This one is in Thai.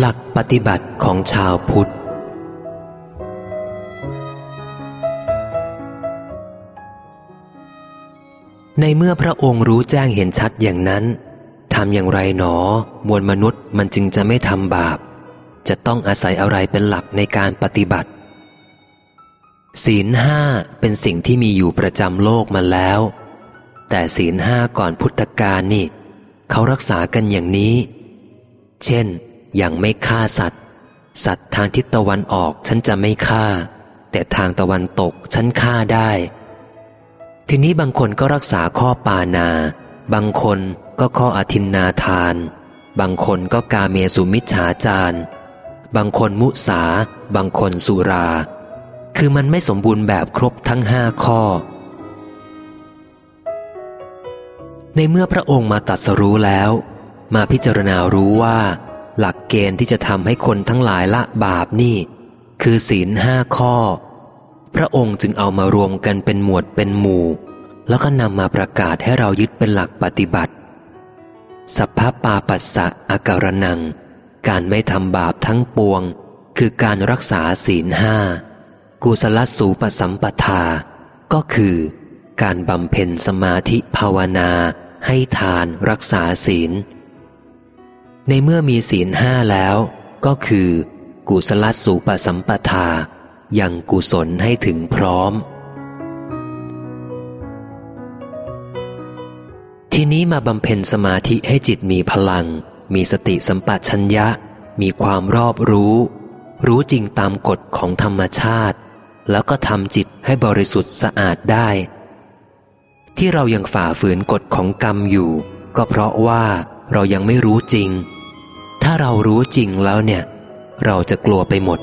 หลักปฏิบัติของชาวพุทธ ในเมื่อพระองค์รู้แจ้งเห็นชัดอย่างนั้น ทำอย่างไรหนอ มวลมนุษย์มันจึงจะไม่ทำบาป จะต้องอาศัยอะไรเป็นหลักในการปฏิบัติ ศีลห้าเป็นสิ่งที่มีอยู่ประจำโลกมาแล้ว แต่ศีลห้าก่อนพุทธกาลนี่ เขารักษากันอย่างนี้ เช่น ย่างไม่ฆ่าสัตว์ สัตว์ทางทิศตะวันออกฉันจะไม่ฆ่า แต่ทางตะวันตกฉันฆ่าได้ ทีนี้บางคนก็รักษาข้อปานา บางคนก็ข้ออธินนาทาน บางคนก็กาเมสุมิจฉาจารบางคนมุสา บางคนสุรา คือมันไม่สมบูรณ์แบบครบทั้งห้าข้อ ในเมื่อพระองค์มาตัดสรู้แล้ว มาพิจารณารู้ว่า หลักเกณฑ์ที่จะทำให้คนทั้งหลายละบาปนี่ คือศีลห้าข้อ พระองค์จึงเอามารวมกันเป็นหมวดเป็นหมู่ แล้วก็นำมาประกาศให้เรายึดเป็นหลักปฏิบัติ สัพพปาปัสสะอาการนัง การไม่ทำบาปทั้งปวง คือการรักษาศีลห้ากุศลสูปสัมปทา ก็คือ การบำเพ็ญสมาธิภาวนา ให้ทานรักษาศีล ในเมื่อมีศีลห้าแล้ว ก็คือ กุศลสูปสัมปทาอยังกุศลให้ถึงพร้อม ทีนี้มาบำเพ็ญสมาธิให้จิตมีพลัง มีสติสัมปชัญญะ มีความรอบรู้ รู้จริงตามกฎของธรรมชาติ แล้วก็ทำจิตให้บริสุทธิ์สะอาดได้ ที่เรายังฝ่าฝืนกฎของกรรมอยู่ ก็เพราะว่าเรายังไม่รู้จริง ถ้าเรารู้จริงแล้วเนี่ย เราจะกลัวไปหมด